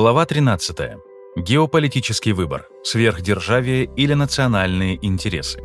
Глава 13. Геополитический выбор. Сверхдержавие или национальные интересы.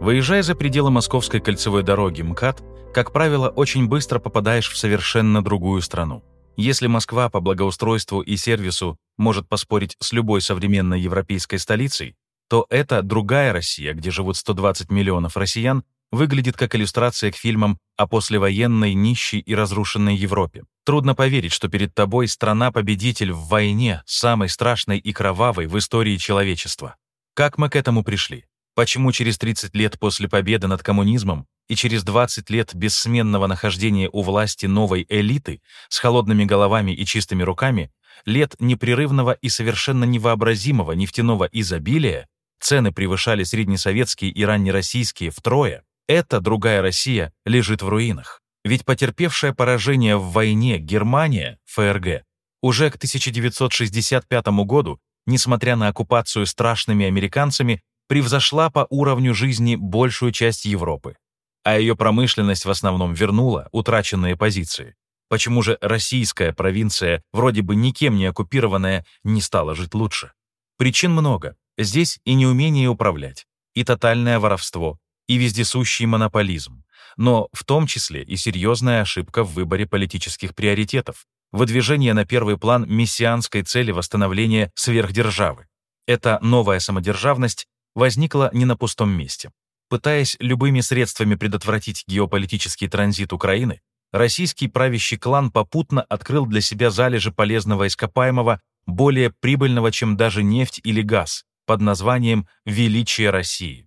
Выезжая за пределы Московской кольцевой дороги МКАД, как правило, очень быстро попадаешь в совершенно другую страну. Если Москва по благоустройству и сервису может поспорить с любой современной европейской столицей, то это другая Россия, где живут 120 миллионов россиян, выглядит как иллюстрация к фильмам о послевоенной, нищей и разрушенной Европе. Трудно поверить, что перед тобой страна-победитель в войне, самой страшной и кровавой в истории человечества. Как мы к этому пришли? Почему через 30 лет после победы над коммунизмом и через 20 лет бессменного нахождения у власти новой элиты с холодными головами и чистыми руками, лет непрерывного и совершенно невообразимого нефтяного изобилия, цены превышали среднесоветские и раннероссийские втрое, эта другая Россия лежит в руинах. Ведь потерпевшая поражение в войне Германия, ФРГ, уже к 1965 году, несмотря на оккупацию страшными американцами, превзошла по уровню жизни большую часть Европы. А ее промышленность в основном вернула утраченные позиции. Почему же российская провинция, вроде бы никем не оккупированная, не стала жить лучше? Причин много. Здесь и неумение управлять, и тотальное воровство, и вездесущий монополизм, но в том числе и серьезная ошибка в выборе политических приоритетов, выдвижение на первый план мессианской цели восстановления сверхдержавы. Эта новая самодержавность возникла не на пустом месте. Пытаясь любыми средствами предотвратить геополитический транзит Украины, российский правящий клан попутно открыл для себя залежи полезного ископаемого, более прибыльного, чем даже нефть или газ, под названием «Величие России».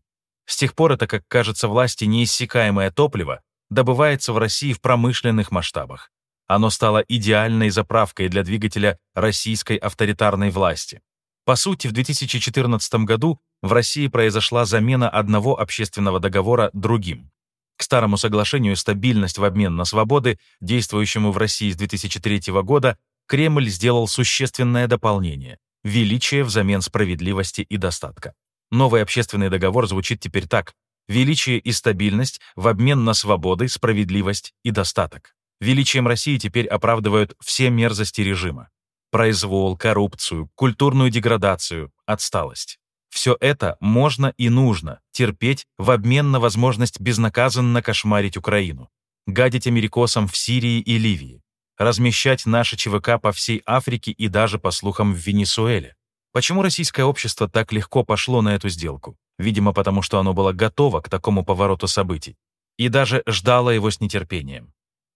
С тех пор это, как кажется власти, неиссякаемое топливо добывается в России в промышленных масштабах. Оно стало идеальной заправкой для двигателя российской авторитарной власти. По сути, в 2014 году в России произошла замена одного общественного договора другим. К старому соглашению «Стабильность в обмен на свободы», действующему в России с 2003 года, Кремль сделал существенное дополнение – величие взамен справедливости и достатка. Новый общественный договор звучит теперь так. Величие и стабильность в обмен на свободы, справедливость и достаток. Величием России теперь оправдывают все мерзости режима. Произвол, коррупцию, культурную деградацию, отсталость. Все это можно и нужно терпеть в обмен на возможность безнаказанно кошмарить Украину, гадить америкосам в Сирии и Ливии, размещать наши ЧВК по всей Африке и даже, по слухам, в Венесуэле. Почему российское общество так легко пошло на эту сделку? Видимо, потому что оно было готово к такому повороту событий и даже ждало его с нетерпением.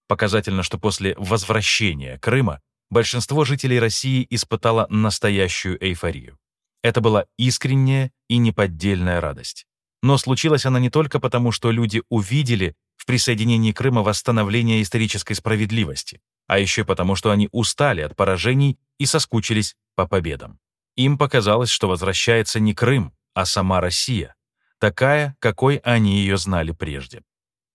Показательно, что после возвращения Крыма большинство жителей России испытало настоящую эйфорию. Это была искренняя и неподдельная радость. Но случилась она не только потому, что люди увидели в присоединении Крыма восстановление исторической справедливости, а еще потому, что они устали от поражений и соскучились по победам. Им показалось, что возвращается не Крым, а сама Россия, такая, какой они ее знали прежде.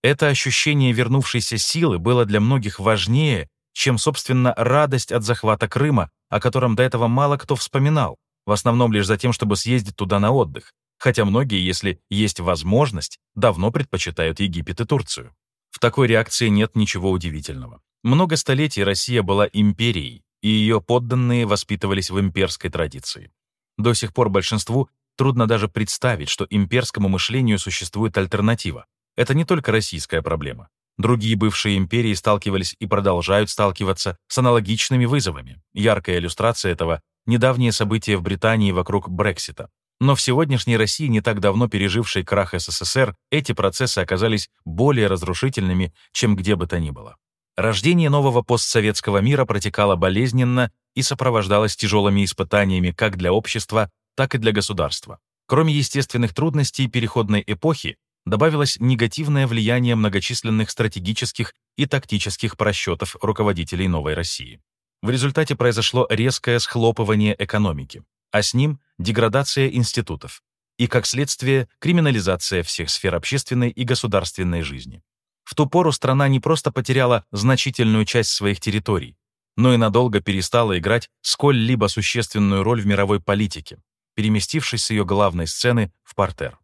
Это ощущение вернувшейся силы было для многих важнее, чем, собственно, радость от захвата Крыма, о котором до этого мало кто вспоминал, в основном лишь за тем, чтобы съездить туда на отдых, хотя многие, если есть возможность, давно предпочитают Египет и Турцию. В такой реакции нет ничего удивительного. Много столетий Россия была империей, и ее подданные воспитывались в имперской традиции. До сих пор большинству трудно даже представить, что имперскому мышлению существует альтернатива. Это не только российская проблема. Другие бывшие империи сталкивались и продолжают сталкиваться с аналогичными вызовами. Яркая иллюстрация этого — недавние события в Британии вокруг Брексита. Но в сегодняшней России, не так давно пережившей крах СССР, эти процессы оказались более разрушительными, чем где бы то ни было. Рождение нового постсоветского мира протекало болезненно и сопровождалось тяжелыми испытаниями как для общества, так и для государства. Кроме естественных трудностей переходной эпохи, добавилось негативное влияние многочисленных стратегических и тактических просчетов руководителей новой России. В результате произошло резкое схлопывание экономики, а с ним деградация институтов и, как следствие, криминализация всех сфер общественной и государственной жизни. В ту пору страна не просто потеряла значительную часть своих территорий, но и надолго перестала играть сколь-либо существенную роль в мировой политике, переместившись с ее главной сцены в портер.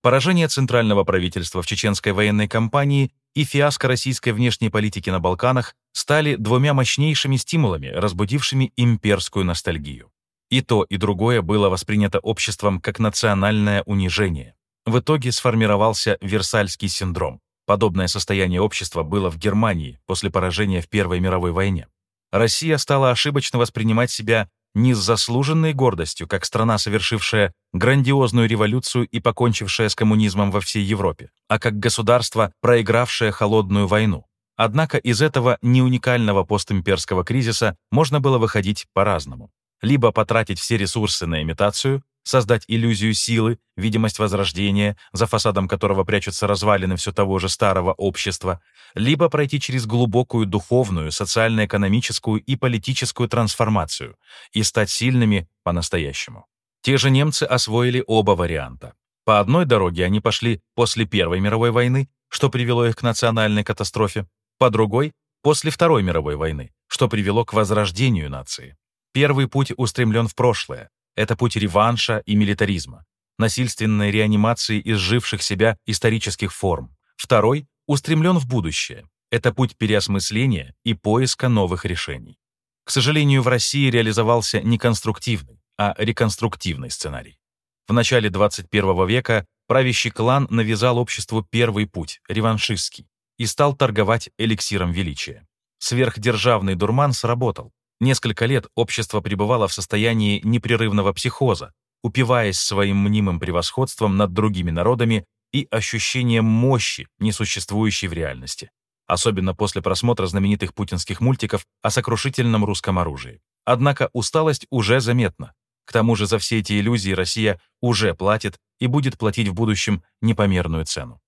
Поражение центрального правительства в чеченской военной кампании и фиаско российской внешней политики на Балканах стали двумя мощнейшими стимулами, разбудившими имперскую ностальгию. И то, и другое было воспринято обществом как национальное унижение. В итоге сформировался Версальский синдром. Подобное состояние общества было в Германии после поражения в Первой мировой войне. Россия стала ошибочно воспринимать себя не с заслуженной гордостью, как страна, совершившая грандиозную революцию и покончившая с коммунизмом во всей Европе, а как государство, проигравшее холодную войну. Однако из этого неуникального постимперского кризиса можно было выходить по-разному. Либо потратить все ресурсы на имитацию, создать иллюзию силы, видимость возрождения, за фасадом которого прячутся развалины все того же старого общества, либо пройти через глубокую духовную, социально-экономическую и политическую трансформацию и стать сильными по-настоящему. Те же немцы освоили оба варианта. По одной дороге они пошли после Первой мировой войны, что привело их к национальной катастрофе, по другой — после Второй мировой войны, что привело к возрождению нации. Первый путь устремлен в прошлое, это путь реванша и милитаризма, насильственной реанимации изживших себя исторических форм. Второй устремлен в будущее. Это путь переосмысления и поиска новых решений. К сожалению, в России реализовался не конструктивный, а реконструктивный сценарий. В начале 21 века правящий клан навязал обществу первый путь, реваншистский, и стал торговать эликсиром величия. Сверхдержавный дурман сработал. Несколько лет общество пребывало в состоянии непрерывного психоза, упиваясь своим мнимым превосходством над другими народами и ощущением мощи, несуществующей в реальности. Особенно после просмотра знаменитых путинских мультиков о сокрушительном русском оружии. Однако усталость уже заметна. К тому же за все эти иллюзии Россия уже платит и будет платить в будущем непомерную цену.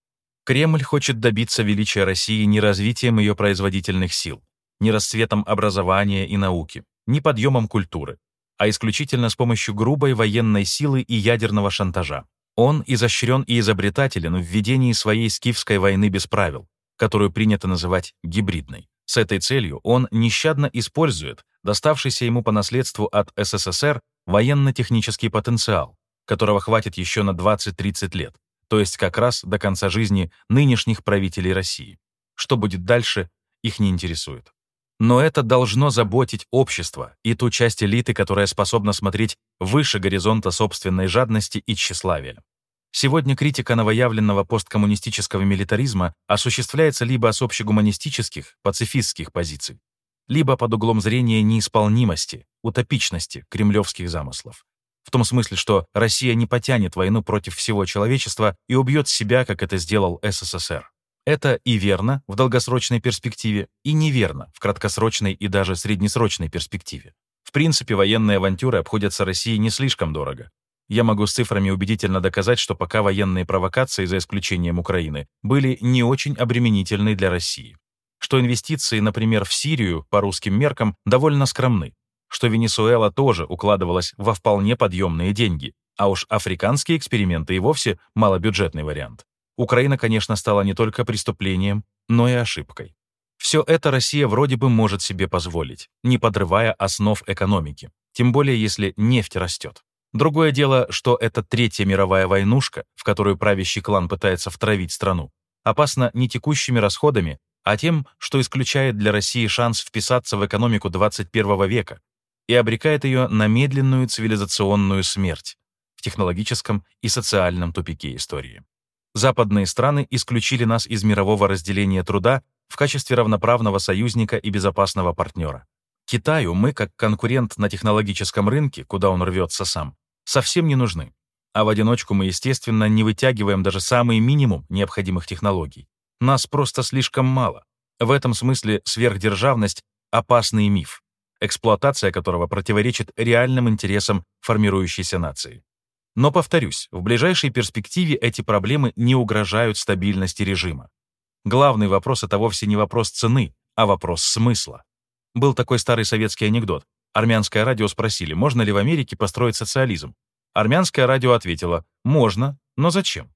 Кремль хочет добиться величия России не развитием ее производительных сил, ни расцветом образования и науки, ни подъемом культуры, а исключительно с помощью грубой военной силы и ядерного шантажа. Он изощрен и изобретателен в ведении своей скифской войны без правил, которую принято называть гибридной. С этой целью он нещадно использует доставшийся ему по наследству от СССР военно-технический потенциал, которого хватит еще на 20-30 лет, то есть как раз до конца жизни нынешних правителей России. Что будет дальше, их не интересует. Но это должно заботить общество и ту часть элиты, которая способна смотреть выше горизонта собственной жадности и тщеславия. Сегодня критика новоявленного посткоммунистического милитаризма осуществляется либо с общегуманистических, пацифистских позиций, либо под углом зрения неисполнимости, утопичности кремлевских замыслов. В том смысле, что Россия не потянет войну против всего человечества и убьет себя, как это сделал СССР. Это и верно в долгосрочной перспективе, и неверно в краткосрочной и даже среднесрочной перспективе. В принципе, военные авантюры обходятся России не слишком дорого. Я могу с цифрами убедительно доказать, что пока военные провокации, за исключением Украины, были не очень обременительны для России. Что инвестиции, например, в Сирию, по русским меркам, довольно скромны. Что Венесуэла тоже укладывалась во вполне подъемные деньги. А уж африканские эксперименты и вовсе малобюджетный вариант. Украина, конечно, стала не только преступлением, но и ошибкой. Все это Россия вроде бы может себе позволить, не подрывая основ экономики, тем более если нефть растет. Другое дело, что эта третья мировая войнушка, в которую правящий клан пытается втравить страну, опасна не текущими расходами, а тем, что исключает для России шанс вписаться в экономику 21 века и обрекает ее на медленную цивилизационную смерть в технологическом и социальном тупике истории. Западные страны исключили нас из мирового разделения труда в качестве равноправного союзника и безопасного партнера. Китаю мы, как конкурент на технологическом рынке, куда он рвется сам, совсем не нужны. А в одиночку мы, естественно, не вытягиваем даже самый минимум необходимых технологий. Нас просто слишком мало. В этом смысле сверхдержавность — опасный миф, эксплуатация которого противоречит реальным интересам формирующейся нации. Но, повторюсь, в ближайшей перспективе эти проблемы не угрожают стабильности режима. Главный вопрос — это вовсе не вопрос цены, а вопрос смысла. Был такой старый советский анекдот. Армянское радио спросили, можно ли в Америке построить социализм. Армянское радио ответило, можно, но зачем?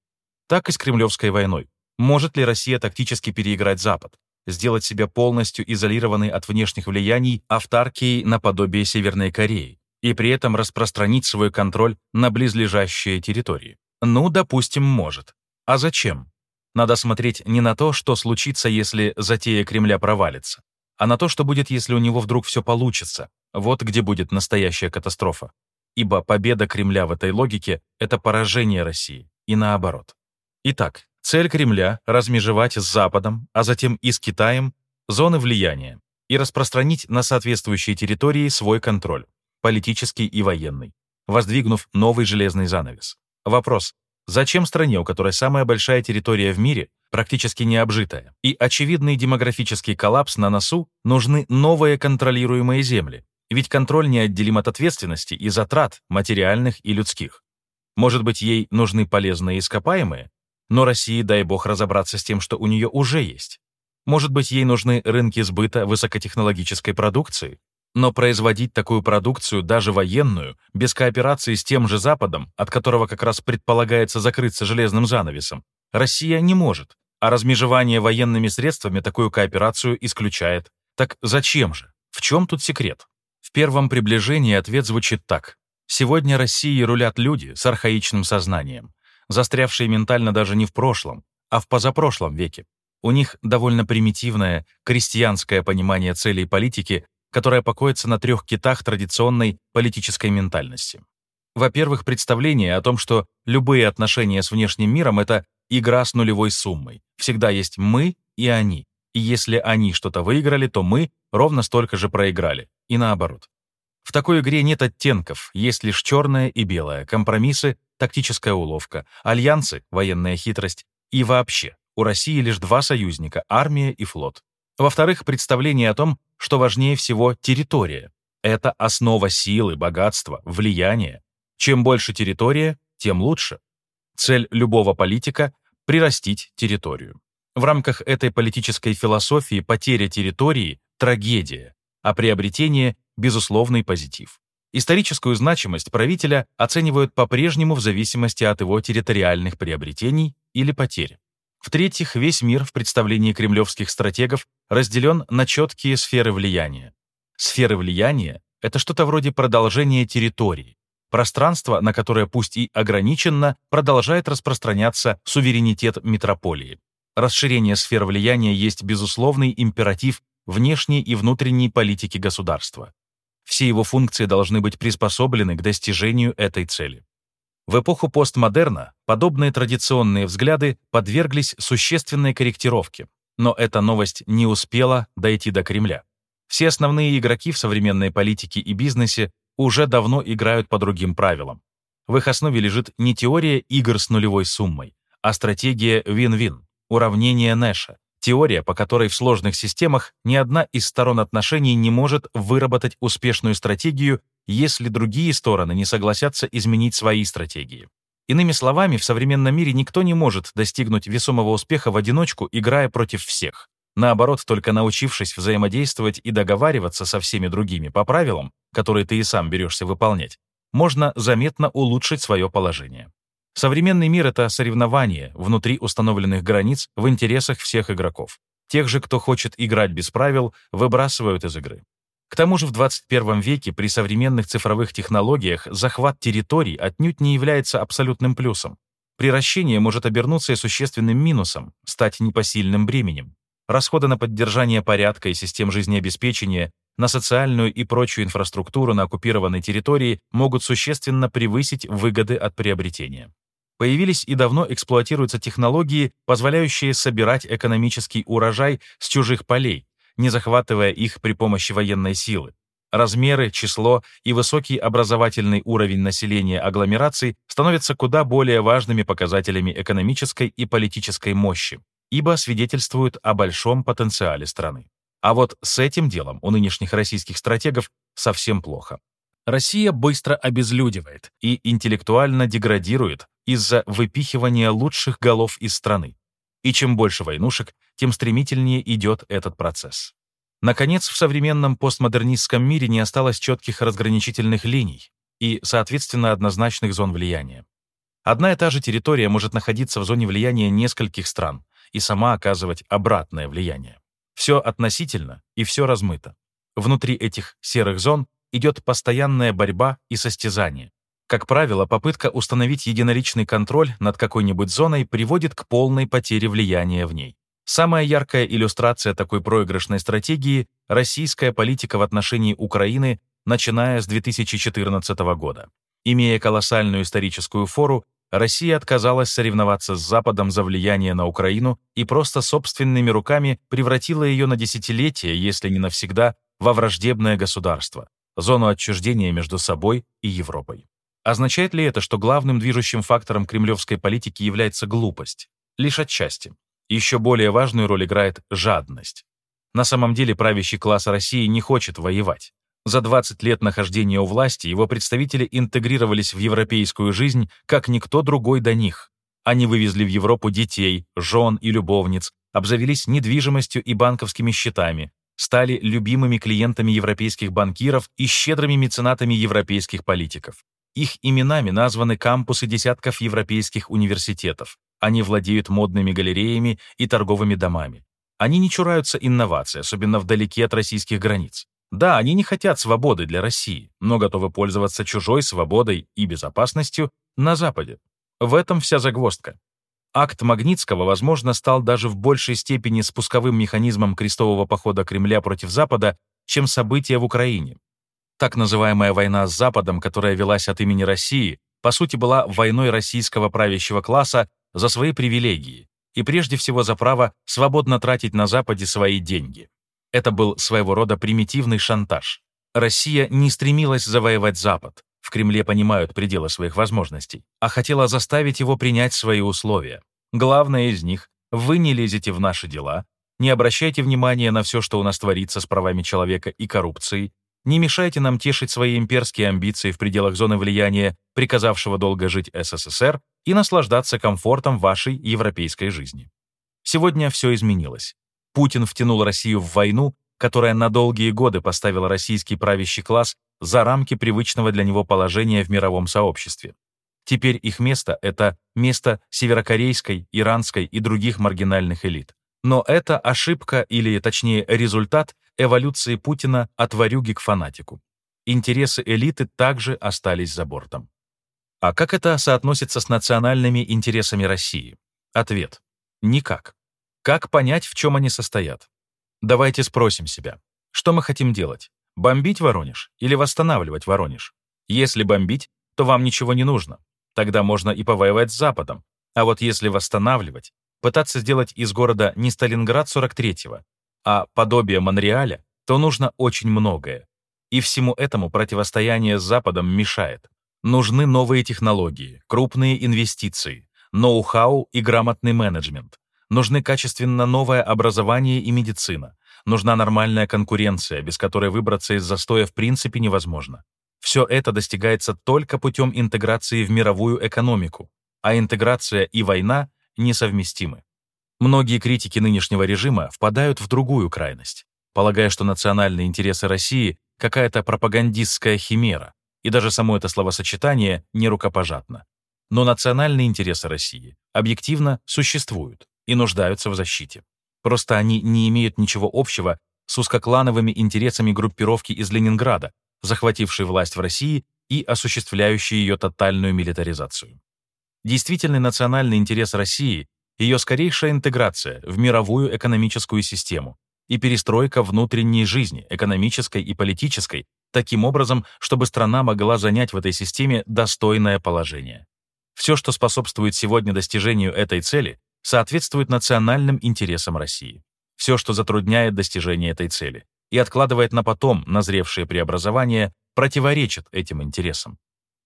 Так и с Кремлевской войной. Может ли Россия тактически переиграть Запад? Сделать себя полностью изолированной от внешних влияний автаркией наподобие Северной Кореи? И при этом распространить свой контроль на близлежащие территории. Ну, допустим, может. А зачем? Надо смотреть не на то, что случится, если затея Кремля провалится, а на то, что будет, если у него вдруг все получится. Вот где будет настоящая катастрофа. Ибо победа Кремля в этой логике — это поражение России, и наоборот. Итак, цель Кремля — размежевать с Западом, а затем и с Китаем, зоны влияния и распространить на соответствующие территории свой контроль, политический и военный, воздвигнув новый железный занавес. Вопрос, зачем стране, у которой самая большая территория в мире, практически необжитая, и очевидный демографический коллапс на носу, нужны новые контролируемые земли? Ведь контроль неотделим от ответственности и затрат материальных и людских. Может быть, ей нужны полезные ископаемые? Но России, дай бог, разобраться с тем, что у нее уже есть. Может быть, ей нужны рынки сбыта высокотехнологической продукции? Но производить такую продукцию, даже военную, без кооперации с тем же Западом, от которого как раз предполагается закрыться железным занавесом, Россия не может, а размежевание военными средствами такую кооперацию исключает. Так зачем же? В чем тут секрет? В первом приближении ответ звучит так. Сегодня Россией рулят люди с архаичным сознанием, застрявшие ментально даже не в прошлом, а в позапрошлом веке. У них довольно примитивное крестьянское понимание целей политики, которое покоится на трех китах традиционной политической ментальности. Во-первых, представление о том, что любые отношения с внешним миром — это игра с нулевой суммой. Всегда есть «мы» и «они». И если они что-то выиграли, то мы ровно столько же проиграли. И наоборот. В такой игре нет оттенков, есть лишь черное и белое, компромиссы, тактическая уловка, альянсы, военная хитрость и вообще у России лишь два союзника — армия и флот. Во-вторых, представление о том, что важнее всего территория. Это основа силы, богатства, влияния. Чем больше территория, тем лучше. Цель любого политика — прирастить территорию. В рамках этой политической философии потеря территории — трагедия, а приобретение — безусловный позитив. Историческую значимость правителя оценивают по-прежнему в зависимости от его территориальных приобретений или потерь. В-третьих, весь мир в представлении кремлевских стратегов разделен на четкие сферы влияния. Сферы влияния — это что-то вроде продолжения территории, пространство, на которое пусть и ограниченно, продолжает распространяться суверенитет метрополии. Расширение сфер влияния есть безусловный императив внешней и внутренней политики государства. Все его функции должны быть приспособлены к достижению этой цели. В эпоху постмодерна подобные традиционные взгляды подверглись существенной корректировке, но эта новость не успела дойти до Кремля. Все основные игроки в современной политике и бизнесе уже давно играют по другим правилам. В их основе лежит не теория игр с нулевой суммой, а стратегия вин-вин, уравнение Нэша, теория, по которой в сложных системах ни одна из сторон отношений не может выработать успешную стратегию если другие стороны не согласятся изменить свои стратегии. Иными словами, в современном мире никто не может достигнуть весомого успеха в одиночку, играя против всех. Наоборот, только научившись взаимодействовать и договариваться со всеми другими по правилам, которые ты и сам берешься выполнять, можно заметно улучшить свое положение. Современный мир — это соревнование внутри установленных границ в интересах всех игроков. Тех же, кто хочет играть без правил, выбрасывают из игры. К тому же в 21 веке при современных цифровых технологиях захват территорий отнюдь не является абсолютным плюсом. Приращение может обернуться и существенным минусом, стать непосильным бременем. Расходы на поддержание порядка и систем жизнеобеспечения, на социальную и прочую инфраструктуру на оккупированной территории могут существенно превысить выгоды от приобретения. Появились и давно эксплуатируются технологии, позволяющие собирать экономический урожай с чужих полей, не захватывая их при помощи военной силы. Размеры, число и высокий образовательный уровень населения агломераций становятся куда более важными показателями экономической и политической мощи, ибо свидетельствуют о большом потенциале страны. А вот с этим делом у нынешних российских стратегов совсем плохо. Россия быстро обезлюдивает и интеллектуально деградирует из-за выпихивания лучших голов из страны. И чем больше войнушек, тем стремительнее идет этот процесс. Наконец, в современном постмодернистском мире не осталось четких разграничительных линий и, соответственно, однозначных зон влияния. Одна и та же территория может находиться в зоне влияния нескольких стран и сама оказывать обратное влияние. Все относительно и все размыто. Внутри этих серых зон идет постоянная борьба и состязание. Как правило, попытка установить единоличный контроль над какой-нибудь зоной приводит к полной потере влияния в ней. Самая яркая иллюстрация такой проигрышной стратегии – российская политика в отношении Украины, начиная с 2014 года. Имея колоссальную историческую фору, Россия отказалась соревноваться с Западом за влияние на Украину и просто собственными руками превратила ее на десятилетия, если не навсегда, во враждебное государство, зону отчуждения между собой и Европой. Означает ли это, что главным движущим фактором кремлевской политики является глупость? Лишь отчасти. Еще более важную роль играет жадность. На самом деле правящий класс России не хочет воевать. За 20 лет нахождения у власти его представители интегрировались в европейскую жизнь, как никто другой до них. Они вывезли в Европу детей, жен и любовниц, обзавелись недвижимостью и банковскими счетами, стали любимыми клиентами европейских банкиров и щедрыми меценатами европейских политиков. Их именами названы кампусы десятков европейских университетов. Они владеют модными галереями и торговыми домами. Они не чураются инноваций, особенно вдалеке от российских границ. Да, они не хотят свободы для России, но готовы пользоваться чужой свободой и безопасностью на Западе. В этом вся загвоздка. Акт Магнитского, возможно, стал даже в большей степени спусковым механизмом крестового похода Кремля против Запада, чем события в Украине. Так называемая война с Западом, которая велась от имени России, по сути была войной российского правящего класса за свои привилегии и прежде всего за право свободно тратить на Западе свои деньги. Это был своего рода примитивный шантаж. Россия не стремилась завоевать Запад, в Кремле понимают пределы своих возможностей, а хотела заставить его принять свои условия. Главное из них — вы не лезете в наши дела, не обращайте внимания на все, что у нас творится с правами человека и коррупцией, не мешайте нам тешить свои имперские амбиции в пределах зоны влияния, приказавшего долго жить СССР, и наслаждаться комфортом вашей европейской жизни. Сегодня все изменилось. Путин втянул Россию в войну, которая на долгие годы поставила российский правящий класс за рамки привычного для него положения в мировом сообществе. Теперь их место — это место северокорейской, иранской и других маргинальных элит. Но это ошибка или, точнее, результат эволюции Путина от варюги к фанатику. Интересы элиты также остались за бортом. А как это соотносится с национальными интересами России? Ответ. Никак. Как понять, в чем они состоят? Давайте спросим себя, что мы хотим делать? Бомбить Воронеж или восстанавливать Воронеж? Если бомбить, то вам ничего не нужно. Тогда можно и повоевать с Западом. А вот если восстанавливать, пытаться сделать из города не Сталинград 43-го, а подобие Монреаля, то нужно очень многое. И всему этому противостояние с Западом мешает. Нужны новые технологии, крупные инвестиции, ноу-хау и грамотный менеджмент. Нужны качественно новое образование и медицина. Нужна нормальная конкуренция, без которой выбраться из застоя в принципе невозможно. Все это достигается только путем интеграции в мировую экономику, а интеграция и война несовместимы. Многие критики нынешнего режима впадают в другую крайность, полагая, что национальные интересы России — какая-то пропагандистская химера, и даже само это словосочетание не рукопожатно. Но национальные интересы России объективно существуют и нуждаются в защите. Просто они не имеют ничего общего с узкоклановыми интересами группировки из Ленинграда, захватившей власть в России и осуществляющей ее тотальную милитаризацию. Действительный национальный интерес России ее скорейшая интеграция в мировую экономическую систему и перестройка внутренней жизни, экономической и политической, таким образом, чтобы страна могла занять в этой системе достойное положение. Все, что способствует сегодня достижению этой цели, соответствует национальным интересам России. Все, что затрудняет достижение этой цели и откладывает на потом назревшие преобразования, противоречит этим интересам.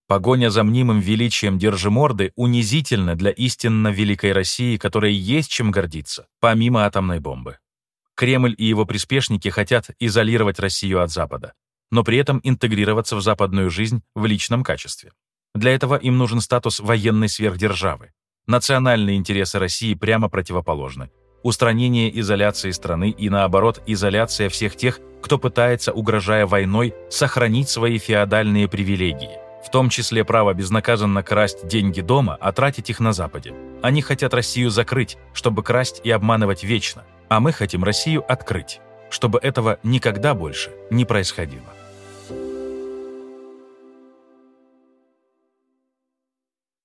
Погоня за мнимым величием Держиморды унизительна для истинно великой России, которой есть чем гордиться, помимо атомной бомбы. Кремль и его приспешники хотят изолировать Россию от Запада, но при этом интегрироваться в западную жизнь в личном качестве. Для этого им нужен статус военной сверхдержавы. Национальные интересы России прямо противоположны. Устранение изоляции страны и, наоборот, изоляция всех тех, кто пытается, угрожая войной, сохранить свои феодальные привилегии в том числе право безнаказанно красть деньги дома, а тратить их на Западе. Они хотят Россию закрыть, чтобы красть и обманывать вечно, а мы хотим Россию открыть, чтобы этого никогда больше не происходило.